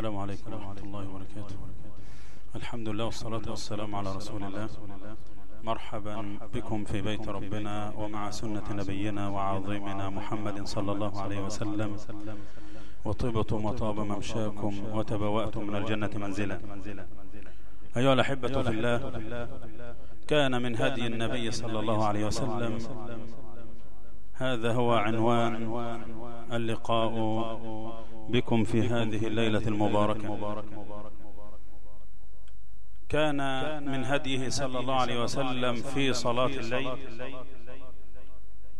السلام عليكم ورحمة الله وبركاته. الحمد لله والصلاة والسلام على رسول الله. مرحبا بكم في بيت ربنا ومع سنة نبينا وعظيمنا محمد صلى الله عليه وسلم. وطبتم وطاب ممشاكم وتبوأتم من الجنة منزلا. أيها الأحبة في الله كان من هدي النبي صلى الله عليه وسلم. هذا هو عنوان اللقاء بكم في هذه الليلة المباركة. كان من هديه صلى الله عليه وسلم في صلاة الليل.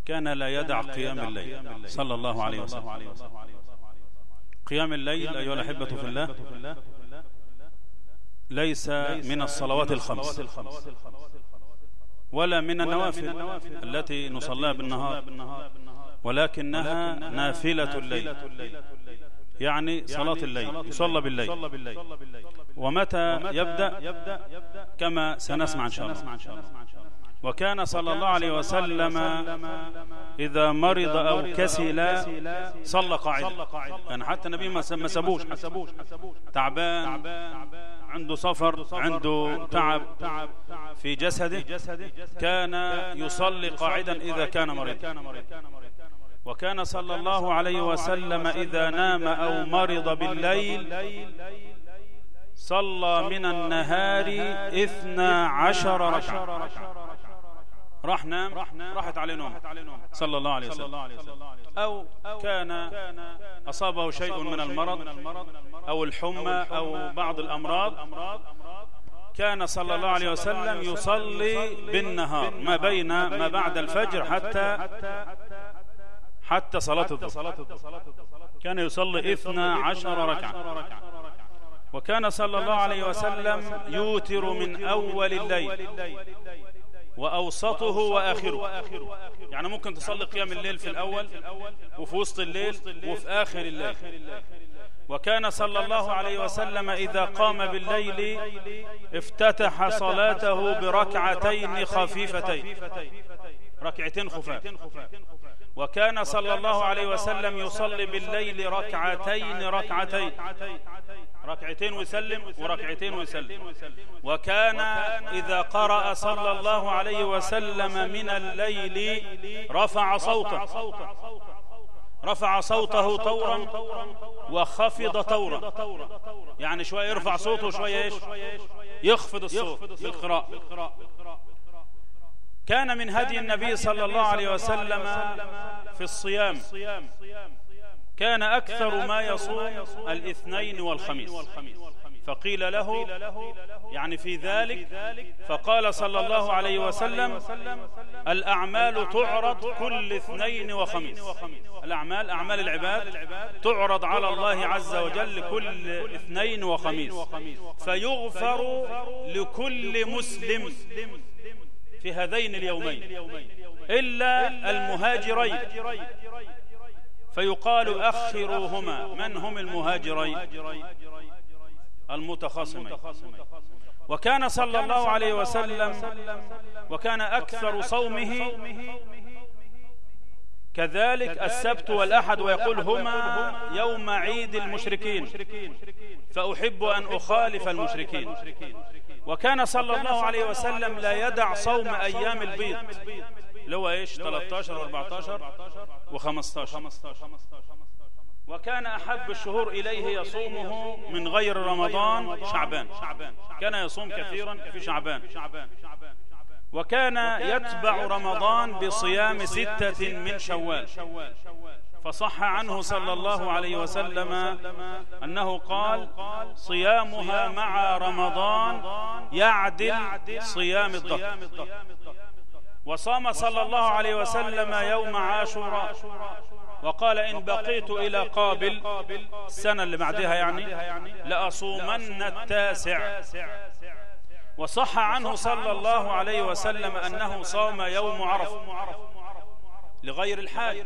كان لا يدع قيام الليل صلى الله عليه وسلم. قيام الليل أيها الأحبة في الله ليس من الصلوات الخمس ولا من النوافل التي نصليها بالنهار ولكنها نافلة الليل. يعني صلاة الليل يصلى بالليل. ومتى يبدأ؟ كما سنسمع إن شاء الله. وكان صلى الله عليه وسلم إذا مرض أو كسل صلى قاعدة يعني حتى النبي ما سبوش تعبان عنده سفر عنده تعب في جسده. كان يصلي قاعدا إذا كان مريضا. وكان صلى الله عليه وسلم إذا نام أو مرض بالليل صلى من النهار إثنى عشر ركعة. راح نام؟ راحت عليه نوم. صلى الله عليه وسلم. أو كان أصابه شيء من المرض أو الحمى أو بعض الأمراض كان صلى الله عليه وسلم يصلي بالنهار ما بين ما بعد الفجر حتى حتى صلاة الظهر. كان يصلي إثنى عشر ركعة. وكان صلى الله عليه وسلم يوتر من أول الليل. وأوسطه وآخره. يعني ممكن تصلي قيام الليل في الأول وفي وسط الليل وفي آخر الليل. وكان صلى الله عليه وسلم إذا قام بالليل افتتح صلاته بركعتين خفيفتين. ركعتين خفاف. وكان صلى الله عليه وسلم يصلي بالليل ركعتين ركعتين ركعتين. ويسلم وركعتين ويسلم وكان إذا قرأ صلى الله عليه وسلم من الليل رفع صوته. رفع صوته طورا وخفض طورا. يعني شوية يرفع صوته وشوية إيش؟ يخفض الصوت بالقراءة كان من هدي النبي صلى الله عليه وسلم في الصيام. كان أكثر ما يصوم الاثنين والخميس. فقيل له يعني في ذلك فقال صلى الله عليه وسلم الأعمال تعرض كل اثنين وخميس. الأعمال أعمال العباد تعرض على الله عز وجل كل اثنين وخميس. فيغفر لكل مسلم. في هذين اليومين إلا المهاجرين. فيقال أخروهما من هم المهاجرين؟ المتخاصمين. وكان صلى الله عليه وسلم وكان أكثر صومه كذلك السبت والأحد ويقول هما يوم عيد المشركين. فأحب أن أخالف المشركين. وكان صلى الله عليه وسلم لا يدع صوم أيام البيض. اللي هو إيش؟ 13 و14 و15 وكان أحب الشهور إليه يصومه من غير رمضان شعبان. كان يصوم كثيرا في شعبان. وكان يتبع رمضان بصيام ستة من شوال. فصح عنه صلى الله عليه وسلم أنه قال صيامها مع رمضان يعدل صيام الظهر وصام صلى الله عليه وسلم يوم عاشوراء. وقال إن بقيت إلى قابل السنة اللي بعدها يعني لأصومن التاسع. وصح عنه صلى الله عليه وسلم أنه صام يوم عرف لغير الحاج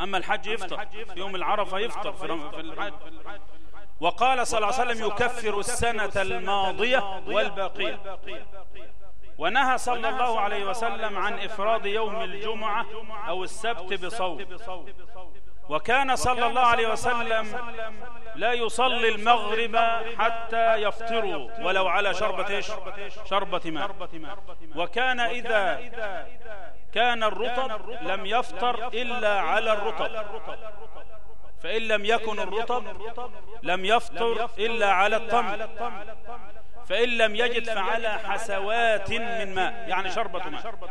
أما الحج يفطر. في يوم العرفة يفطر. في الحج وقال صلى الله عليه وسلم يكفر السنة الماضية والباقية ونهى صلى الله عليه وسلم عن إفراد يوم الجمعة أو السبت بصوم. وكان صلى الله عليه وسلم لا يصلي المغرب حتى يفطروا ولو على شربة شربة ماء. وكان إذا كان الرطب لم يفطر إلا على الرطب. فإن لم يكن الرطب لم يفطر إلا على التمر فإن لم يجد فعلى حسوات من ماء يعني شربة ماء.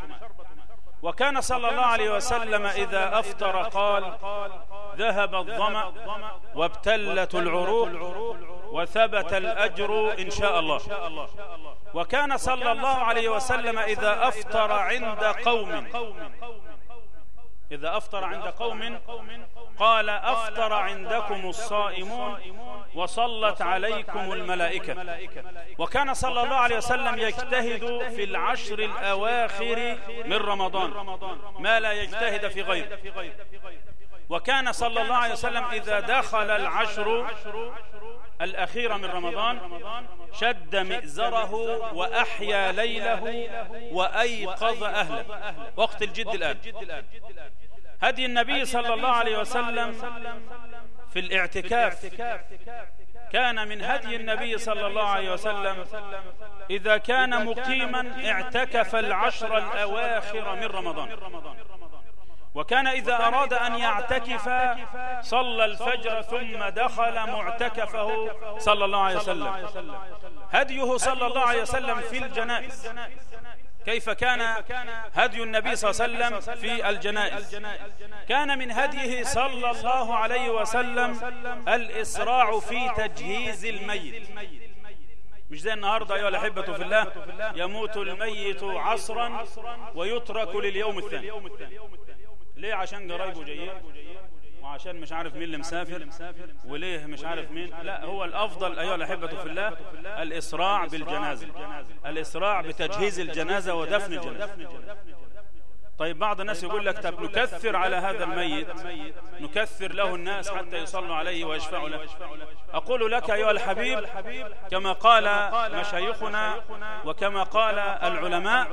وكان صلى الله عليه وسلم إذا أفطر قال ذهب الظمأ وابتلت العروق. وثبت الأجر إن شاء الله. وكان صلى الله عليه وسلم إذا أفطر عند قوم. إذا أفطر عند قوم. قال أفطر عندكم الصائمون وصلت عليكم الملائكة. وكان صلى الله عليه وسلم يجتهد في العشر الأواخر من رمضان. ما لا يجتهد في غيره وكان صلى الله عليه وسلم إذا دخل العشر الأخيرة من رمضان شد مئزره وأحيا ليله وأيقظ أهله. وقت الجد الآن. هدي النبي صلى الله عليه وسلم في الاعتكاف. كان من هدي النبي صلى الله عليه وسلم إذا كان مقيما اعتكف العشر الأواخر من رمضان. وكان إذا أراد أن يعتكف صلى الفجر ثم دخل معتكفه صلى الله عليه وسلم. هديه صلى الله عليه وسلم في الجنائز. كيف كان هدي النبي صلى الله عليه وسلم في الجنائز. كان من هديه صلى الله عليه وسلم الإسراع في تجهيز الميت. مش زي النهاردة أيها الأحبة في الله يموت الميت عصرا ويترك لليوم الثاني. ليه؟ عشان قرايبه جايين. وعشان مش عارف مين اللي مسافر. وليه مش عارف مين؟ لا هو الأفضل أيها الأحبة في الله الإسراع بالجنازة. الإسراع بتجهيز الجنازة. ودفن الجنازة. طيب بعض الناس يقول لك طب نكثر على هذا الميت؟ نكثر له الناس حتى يصلوا عليه ويشفعوا له. أقول لك أيها الحبيب كما قال مشايخنا وكما قال العلماء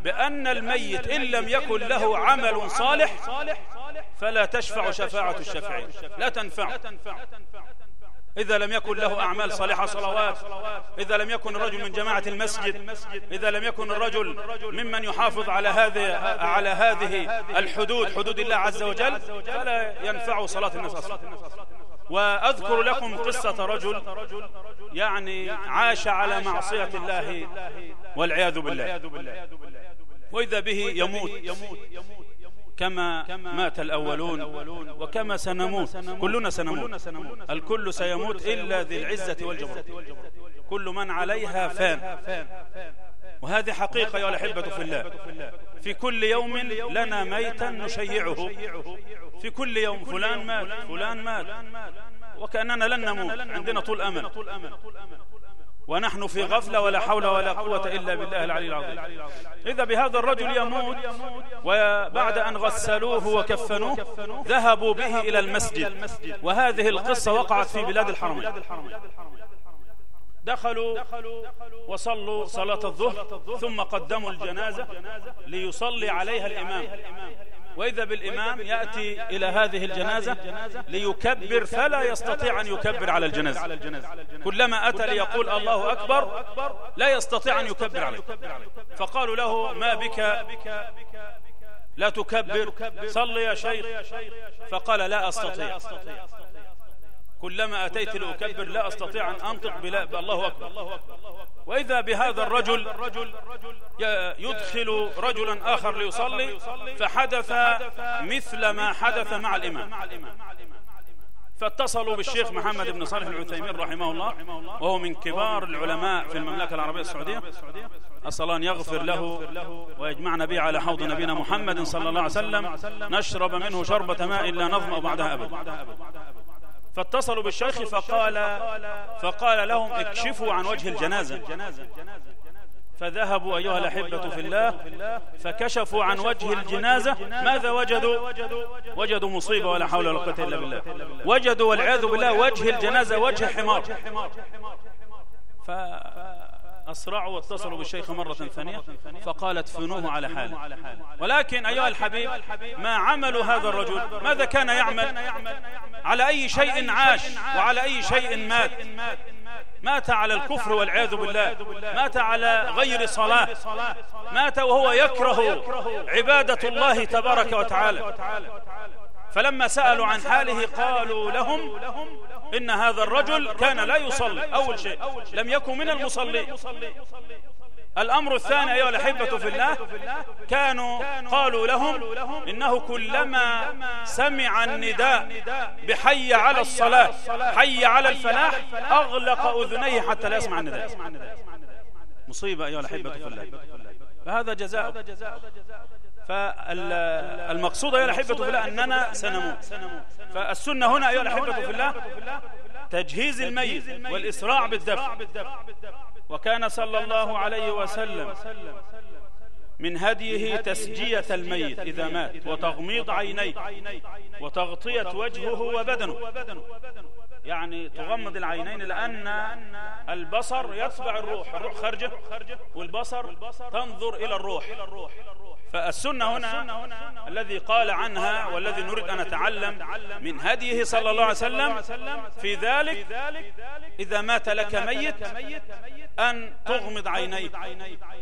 بأن الميت إن لم يكن له عمل صالح فلا تشفع شفاعة الشافعين. لا تنفع. إذا لم يكن له أعمال صالحة صلوات إذا لم يكن الرجل من جماعة المسجد إذا لم يكن الرجل ممن يحافظ على هذه على هذه الحدود حدود الله عز وجل فلا ينفع صلاة الناس أصلا وأذكر لكم قصة رجل يعني عاش على معصية الله والعياذ بالله. وإذا به يموت كما مات الأولون وكما سنموت. كلنا سنموت. الكل سيموت إلا ذي العزة والجبروت كل من عليها فان. وهذه حقيقة يا الأحبة في الله. في كل يوم لنا ميتا نشيعه. في كل يوم فلان مات فلان مات. وكأننا لن نموت. عندنا طول أمل. ونحن في غفلة ولا حول ولا قوة إلا بالله العلي العظيم. إذا بهذا الرجل يموت وبعد أن غسلوه وكفنوه ذهبوا به إلى المسجد. وهذه القصة وقعت في بلاد الحرمين. دخلوا وصلوا صلاة الظهر ثم قدموا الجنازة ليصلي عليها الإمام. وإذا بالإمام يأتي إلى هذه الجنازة ليكبر فلا يستطيع أن يكبر على الجنازة. كلما أتى ليقول الله أكبر لا يستطيع أن يكبر عليه. فقالوا له ما بك؟ لا تكبر صل يا شيخ. فقال لا أستطيع. كلما أتيت لأكبر لا أستطيع أن أنطق بلا الله أكبر. وإذا بهذا الرجل يدخل رجلا آخر ليصلي فحدث مثل ما حدث مع الإمام. فاتصلوا بالشيخ محمد بن صالح العثيمين رحمه الله وهو من كبار العلماء في المملكة العربية السعودية. أسأل أن يغفر له ويجمعنا به على حوض نبينا محمد صلى الله عليه وسلم. نشرب منه شربة ماء لا نظمأ بعدها أبدا. فاتصلوا بالشيخ فقال فقال لهم اكشفوا عن وجه الجنازة. فذهبوا أيها الأحبة في الله فكشفوا عن وجه الجنازة. ماذا وجدوا؟ وجدوا؟ مصيبة ولا حول ولا قوة إلا بالله. وجدوا والعياذ بالله وجه الجنازة وجه حمار أسرعوا واتصلوا بالشيخ مرة ثانية. فقال ادفنوه على حاله ولكن أيها الحبيب ما عمل هذا الرجل؟ ماذا كان يعمل؟ على أي شيء عاش وعلى أي شيء مات؟ مات. على الكفر والعياذ بالله. مات على غير صلاة. مات وهو يكره عبادة الله تبارك وتعالى. فلما سألوا عن حاله قالوا لهم إن هذا الرجل كان لا يصلي. أول شيء لم يكن من المصلين. الأمر الثاني أيها الأحبة في الله كانوا قالوا لهم إنه كلما سمع النداء بحي على الصلاة حي على الفلاح أغلق أذنيه حتى لا يسمع النداء. مصيبة أيها الأحبة في الله. فهذا جزاء. فالمقصود أيها الأحبة في الله أننا سنموت. فالسنة هنا أيها الأحبة في الله تجهيز الميت والإسراع بالدفع. وكان صلى الله عليه وسلم من هديه تسجية الميت إذا مات وتغميض عينيه وتغطية وجهه وبدنه. يعني تغمض العينين لأن البصر يتبع الروح الروح خرجه والبصر تنظر إلى الروح. فالسنة هنا الذي قال عنها والذي نريد أن نتعلم من هديه صلى الله عليه وسلم في ذلك إذا مات لك ميت أن تغمض عينيك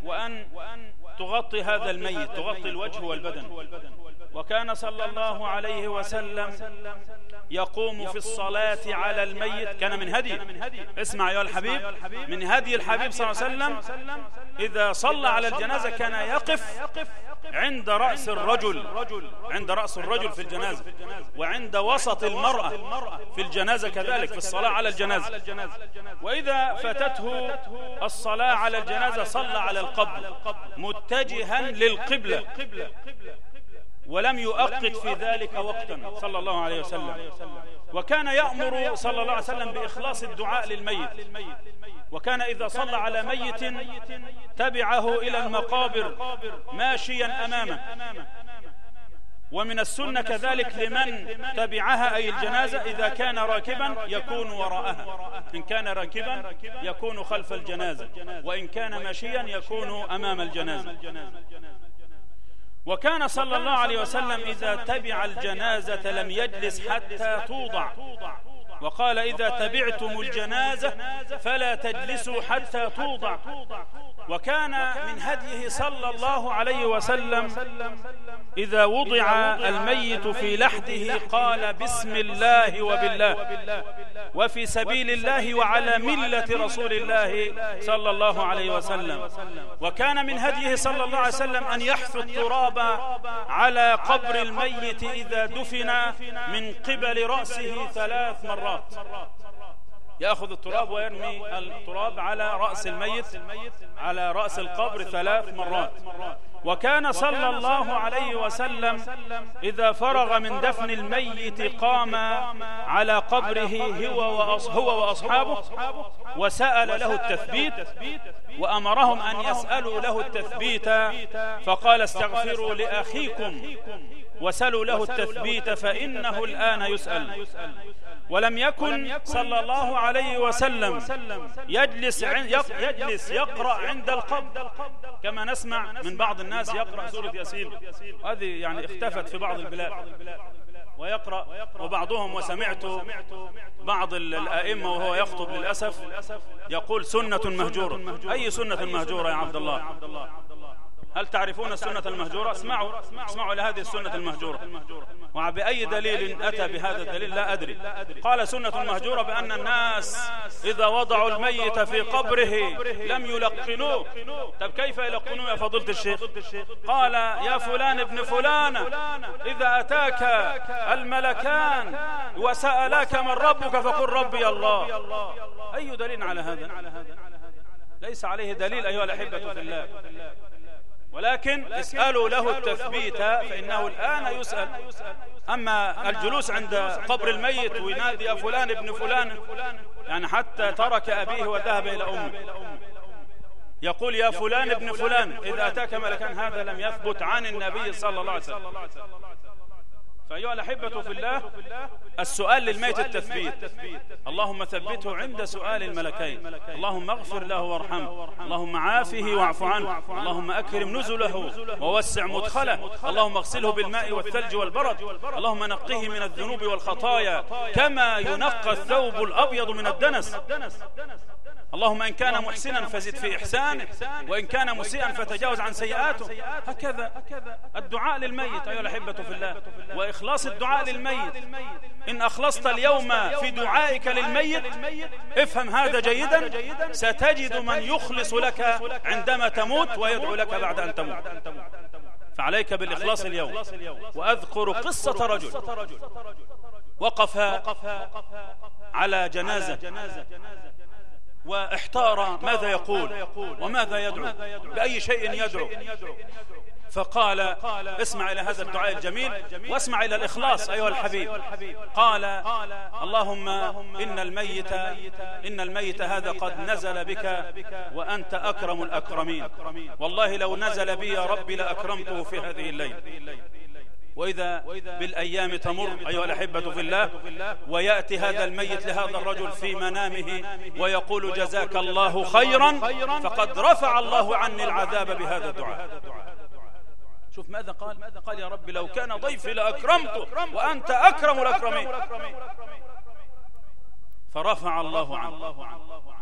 وأن تغطي هذا الميت تغطي الوجه والبدن. وكان صلى الله عليه وسلم يقوم في الصلاة على الميت كان من هدي. اسمع يا الحبيب من هدي الحبيب صلى الله عليه وسلم إذا صلى على الجنازة كان يقف عند رأس الرجل عند رأس الرجل في الجنازة وعند وسط المرأة في الجنازة كذلك في الصلاة على الجنازة. وإذا فاتته الصلاة على الجنازة صلى على القبر متجها للقبلة. ولم يؤقت في ذلك وقتا صلى الله عليه وسلم. وكان يأمر صلى الله عليه وسلم بإخلاص الدعاء للميت. وكان إذا صلى على ميت تبعه إلى المقابر ماشيا أمامه. ومن السنة كذلك لمن تبعها أي الجنازة إذا كان راكبا يكون وراءها. إن كان راكبا يكون خلف الجنازة. وإن كان ماشيا يكون أمام الجنازة. وكان صلى الله عليه وسلم إذا تبع الجنازة لم يجلس حتى توضع. وقال إذا تبعتم الجنازة فلا تجلسوا حتى توضع. وكان من هديه صلى الله عليه وسلم إذا وضع الميت في لحده قال بسم الله وبالله. وفي سبيل الله وعلى ملة رسول الله صلى الله عليه وسلم. وكان من هديه صلى الله عليه وسلم أن يحث التراب على قبر الميت إذا دفن من قبل رأسه ثلاث مرات. يأخذ التراب ويرمي التراب على رأس الميت على رأس القبر ثلاث مرات. وكان صلى الله عليه وسلم إذا فرغ من دفن الميت قام على قبره هو, وأصحابه وسأل له التثبيت وأمرهم أن يسألوا له التثبيت فقال استغفروا لأخيكم وسلوا له التثبيت فإنه الآن يسأل ولم يكن صلى الله عليه وسلم يجلس يجلس يقرأ عند القبر. كما نسمع من بعض الناس يقرأ سورة ياسين. هذه يعني اختفت في بعض البلاد. ويقرأ وبعضهم وسمعت بعض الأئمة وهو يخطب للأسف يقول سنة مهجورة. أي سنة مهجورة يا عبد الله؟ هل تعرفون السنة المهجورة؟ اسمعوا اسمعوا لهذه السنة المهجورة. وبأي دليل أتى بهذا الدليل؟ لا أدري. قال سنة المهجورة بأن الناس إذا وضعوا الميت في قبره لم يلقنوه. طب كيف يلقنوه يا فضيلة الشيخ؟ قال يا فلان ابن فلان إذا أتاك الملكان وسألاك من ربك فقل ربي الله. أي دليل على هذا؟ ليس عليه دليل أيها الأحبة في الله. ولكن اسألوا له التثبيت فإنه الآن يسأل. أما الجلوس عند قبر الميت وينادي يا فلان ابن فلان يعني حتى ترك أبيه وذهب إلى أمه. يقول يا فلان ابن فلان إذا أتاك ملكان هذا لم يثبت عن النبي صلى الله عليه وسلم. فأيها الأحبة في الله السؤال للميت التثبيت. اللهم ثبته عند سؤال الملكين. اللهم اغفر له وارحمه. اللهم عافه واعف عنه. اللهم أكرم نزله ووسع مدخله. اللهم اغسله بالماء والثلج والبرد. اللهم نقه من الذنوب والخطايا. كما ينقى الثوب الأبيض من الدنس. اللهم إن كان محسنا فزد في إحسانه وإن كان مسيئا فتجاوز عن سيئاته. هكذا. الدعاء للميت أيها الأحبة في الله. وإخلاص الدعاء للميت. إن أخلصت اليوم في دعائك للميت افهم هذا جيدا. ستجد من يخلص لك عندما تموت ويدعو لك بعد أن تموت. فعليك بالإخلاص اليوم. وأذكر قصة رجل. وقف على جنازة. واحتار ماذا يقول وماذا يدعو؟ بأي شيء يدعو؟ فقال اسمع إلى هذا الدعاء الجميل واسمع إلى الإخلاص أيها الحبيب. قال اللهم إن الميت إن الميت هذا قد نزل بك وأنت أكرم الأكرمين. والله لو نزل بي يا ربي لأكرمته في هذه الليل. وإذا بالأيام تمر أيها الأحبة في الله ويأتي هذا الميت لهذا الرجل في منامه ويقول جزاك الله خيرا فقد رفع الله عني العذاب بهذا الدعاء. شوف ماذا قال؟ قال يا رب لو كان ضيفي لأكرمته وأنت أكرم الأكرمين. فرفع الله عنه.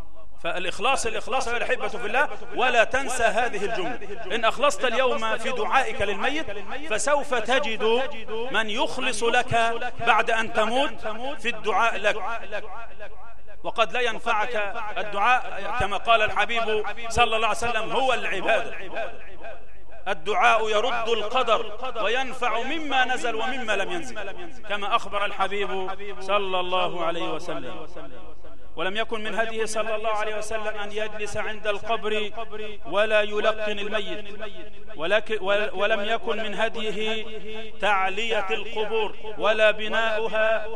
فالإخلاص الإخلاص يا الأحبة في الله ولا تنسى هذه الجملة. إن أخلصت اليوم في دعائك للميت فسوف تجد من يخلص لك بعد أن تموت في الدعاء لك. وقد لا ينفعك الدعاء كما قال الحبيب صلى الله عليه وسلم هو العبادة الدعاء يرد القدر وينفع مما نزل ومما لم ينزل كما أخبر الحبيب صلى الله عليه وسلم. ولم يكن من هديه صلى الله عليه وسلم أن يجلس عند القبر ولا يلقن الميت. ولم يكن من هديه تعلية القبور ولا بناؤها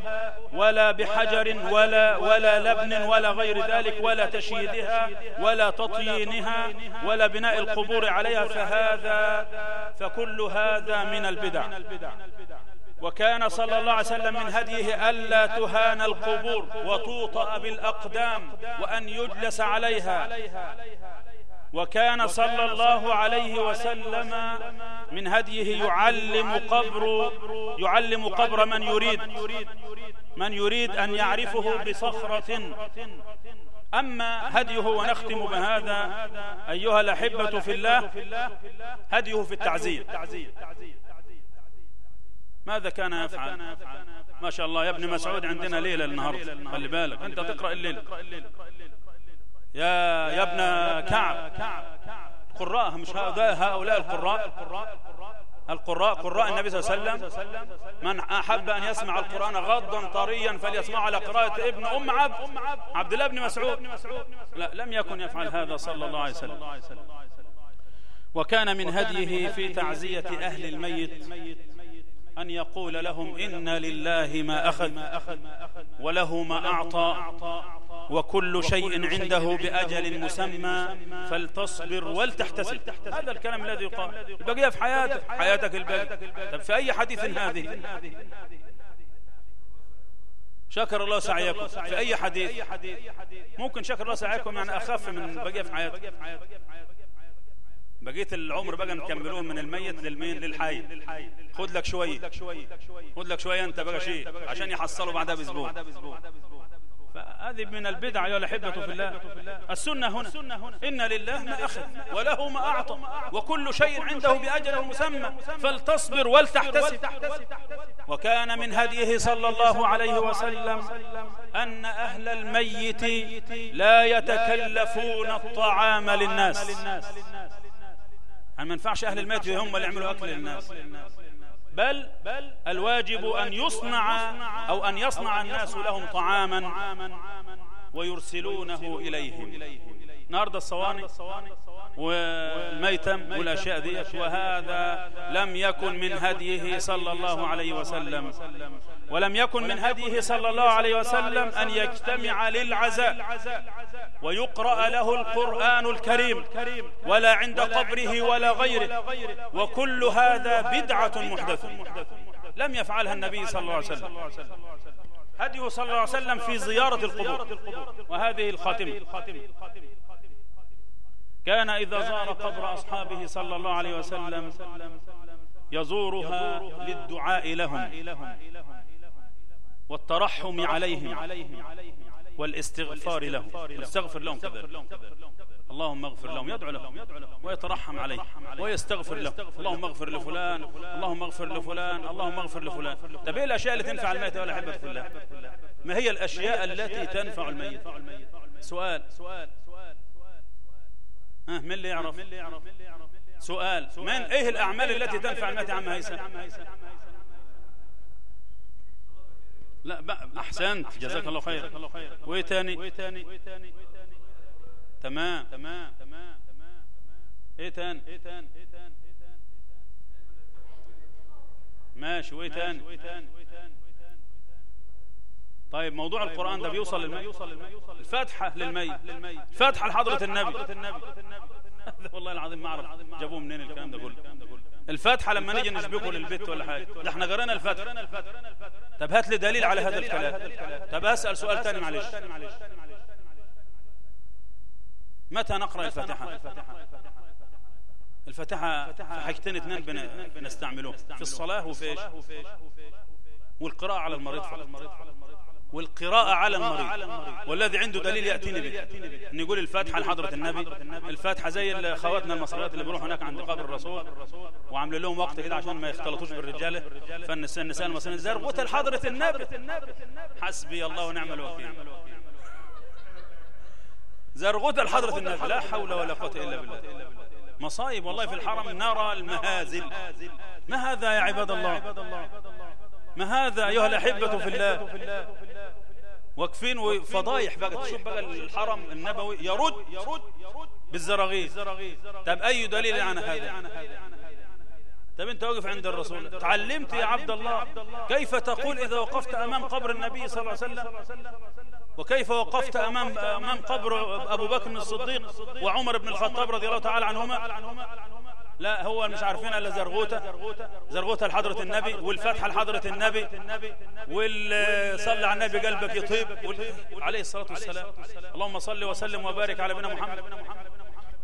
ولا بحجر ولا, ولا لبن ولا غير ذلك ولا تشييدها ولا تطيينها ولا بناء القبور عليها. فهذا فكل هذا من البدع. وكان صلى الله عليه وسلم من هديه ألا تهان القبور وتوطأ بالأقدام وأن يجلس عليها. وكان صلى الله عليه وسلم من هديه يعلم قبر يعلم قبر من يريد من يريد أن يعرفه بصخرة. أما هديه ونختم بهذا أيها الأحبة في الله هديه في التعزية ماذا كان يفعل؟ ما شاء الله يا ابن مسعود عندنا ليلة النهاردة. خلي بالك. أنت تقرأ الليلة. يا يا ابن كعب. قراء مش هؤلاء القراء. القراء قراء النبي صلى الله عليه وسلم. من أحب أن يسمع القرآن غضا طريا فليسمع على قراءة ابن أم عبد. عبد الله بن مسعود. لا لم يكن يفعل هذا صلى الله عليه وسلم. وكان من هديه في تعزية أهل الميت. أن يقول لهم إن لله ما أخذ وله ما أعطى وكل شيء عنده بأجل مسمى فلتصبر ولتحتسب. هذا الكلام الذي يقال. البقية في حياتك حياتك الباقي طب في أي حديث هذه؟ شكر الله سعيكم. في أي حديث؟ ممكن شكر الله سعيكم يعني أخف من بقية في حياتك. بقيت العمر بقى نكملوه من الميت للمين للحي. خد لك شوية. خد لك شوية. انت بقى شيء. عشان يحصلوا بعدها بأسبوع. فهذه من البدع يا الأحبة في الله. السنة هنا. إن لله ما أخذ وله ما أعطى. وكل شيء عنده بأجل مسمى. فلتصبر ولتحتسب. وكان من هديه صلى الله عليه وسلم أن أهل الميت لا يتكلفون الطعام للناس. يعني ما ينفعش أهل الميت هم اللي يعملوا أكل للناس. بل الواجب أن يصنع أو أن يصنع الناس لهم طعاما ويرسلونه إليهم. النهارده الصواني والميتم والأشياء ديت وهذا لم يكن من هديه صلى الله عليه وسلم. ولم يكن من هديه صلى الله عليه وسلم أن يجتمع للعزاء ويقرأ له القرآن الكريم ولا عند قبره ولا غيره. وكل هذا بدعة محدثة. لم يفعلها النبي صلى الله عليه وسلم. هديه صلى الله عليه وسلم في زيارة القبور. وهذه الخاتمة. كان إذا زار قبر أصحابه صلى الله عليه وسلم يزورها للدعاء لهم والترحم عليهم والاستغفار لهم. يستغفر لهم. كذلك. اللهم اغفر لهم. يدعو لهم ويترحم عليه. ويستغفر لهم اللهم اغفر لفلان. اللهم اغفر لفلان. اللهم اغفر لفلان. طب إيه الأشياء اللي تنفع الميت ولا احبه في الله ما هي الأشياء التي تنفع الميت؟ سؤال. من اللي يعرف؟ سؤال من؟ إيه الأعمال التي تنفع الميت يا عم هيثم؟ لا أحسنت. جزاك الله خير. وإيه تاني؟ تمام. تمام تمام إيه تاني إيه تاني؟ ماشي. وإيه تاني؟ طيب موضوع القرآن ده بيوصل للميت. الفاتحة للميت. الفاتحة لحضرة النبي. والله العظيم ما أعرف. جابوه منين الكلام ده؟ كله الفاتحة لما نيجي نسبقه للبيت ولا حاجة. ده إحنا قرينا الفاتحة. طب هات لي دليل على هذا الكلام. طب اسأل سؤال ثاني معلش. متى نقرأ الفاتحة؟ الفاتحة؟ في حاجتين اثنين بنستعملوه. في الصلاة وفي إيش؟ والقراءة على المريض فقط. والقراءة على المريض. والذي عنده دليل يأتيني به يقول الفاتحة لحضرة النبي. الفاتحة زي خواتنا المصريات اللي بيروحوا هناك عند قبر الرسول وعملوا لهم وقت كده عشان ما يختلطوش بالرجالة. فالنساء النساء المصريين زرغوت لحضرة النبي. حسبي الله ونعم الوكيل. زرغوت لحضرة النبي. لا حول ولا قوة إلا بالله. مصايب والله في الحرم نرى المهازل. ما هذا يا عباد الله؟ ما هذا أيها الأحبة في الله؟ واقفين وفضايح بقى تشوف بقى الحرم النبوي يرد بالزراغيث طب أي دليل عن هذا؟ طب أنت واقف عند الرسول. تعلمت يا عبد الله كيف تقول إذا وقفت أمام قبر النبي صلى الله عليه وسلم؟ وكيف وقفت أمام, أمام قبر أبو بكر الصديق وعمر بن الخطاب رضي الله تعالى عنهما؟ لا هو مش عارفين إلا زرغوتة زرغوتة لحضرة النبي والفاتحه لحضرة النبي واللي صلى على النبي قلبك يطيب عليه الصلاة والسلام. اللهم صل وسلم وبارك على نبينا محمد.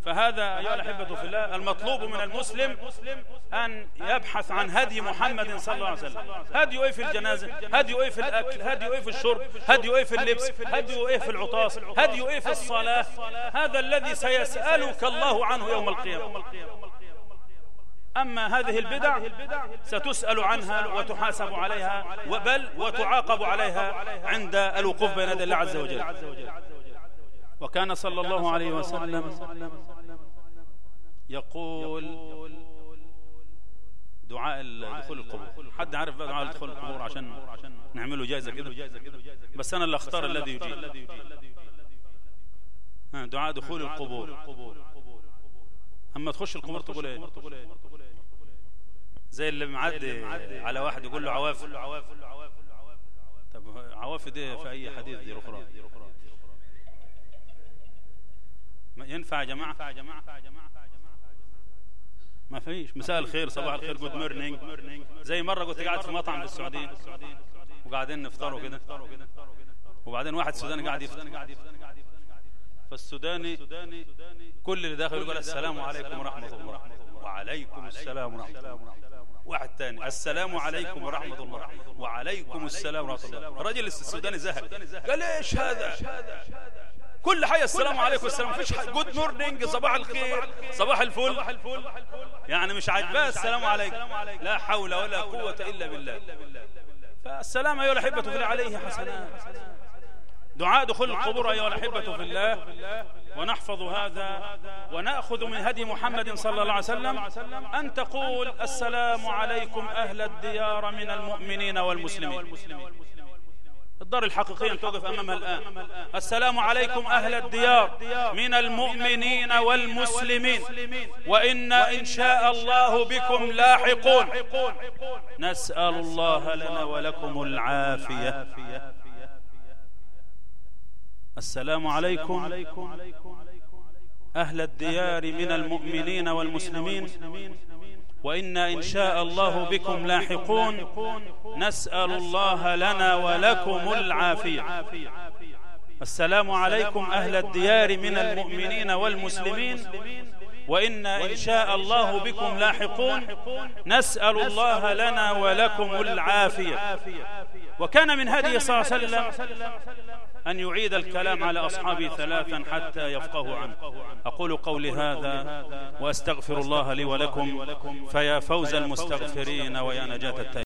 فهذا أيها الأحبة في الله المطلوب من المسلم أن يبحث عن هدي محمد صلى الله عليه وسلم. هدي إيه في الجنازة؟ هدي إيه في الأكل؟ هدي إيه في الشرب؟ هدي إيه في اللبس؟ هدي إيه في العطاس؟ هدي إيه في الصلاة؟ هذا الذي سيسألك الله عنه يوم القيامة. أما هذه البدع ستسأل عنها وتحاسب عليها بل وتعاقب عليها عند الوقوف بين يدي الله عز وجل. وكان صلى الله عليه وسلم يقول دعاء دخول القبور. حد عارف بقى دعاء دخول القبور عشان نعمله جائزة كده؟ بس أنا اللي أختار الذي يجيب. دعاء دخول القبور. أما تخش القبور تقول إيه؟ زي اللي معدي على واحد يقول له عواف. طب عواف دي في أي حديث دي أخرى؟ ينفع يا جماعة؟ ما فيش. مساء الخير صباح الخير good morning زي مرة كنت قاعد في مطعم في السعودية وقاعدين نفطروا كده. وبعدين واحد سوداني قاعد يفطر. فالسوداني كل اللي داخل يقول السلام عليكم ورحمة الله وعليكم السلام ورحمة الله واحد تاني. السلام عليكم ورحمة الله وعليكم السلام ورحمة الله الرجل السوداني زهق. قال إيش هذا؟ كل حاجة السلام عليكم والسلام. فيش good morning صباح الخير. صباح الفل. يعني مش عاجباه السلام عليكم. لا حول ولا قوة إلا بالله. فالسلام أيها الأحبة في عليه حسنات دعاء دخول القبور أيها الأحبة في الله. ونحفظ هذا ونأخذ من هدي محمد صلى الله عليه وسلم أن تقول السلام عليكم أهل الديار من المؤمنين والمسلمين. الدار الحقيقية توقف أمامها الآن. السلام عليكم أهل الديار من المؤمنين والمسلمين. وإن إن شاء الله بكم لاحقون. نسأل الله لنا ولكم العافية. السلام عليكم. أهل الديار من المؤمنين والمسلمين. وإنا إن شاء الله بكم لاحقون. نسأل الله لنا ولكم العافية. السلام عليكم أهل الديار من المؤمنين والمسلمين. وإنا إن شاء الله بكم لاحقون. نسأل الله لنا ولكم العافية. وكان من هدي صلى الله عليه وسلم أن يعيد الكلام على أصحابه ثلاثا حتى يفقهوا عنه. أقول قولي هذا وأستغفر الله لي ولكم فيا فوز المستغفرين ويا نجاة التائبين.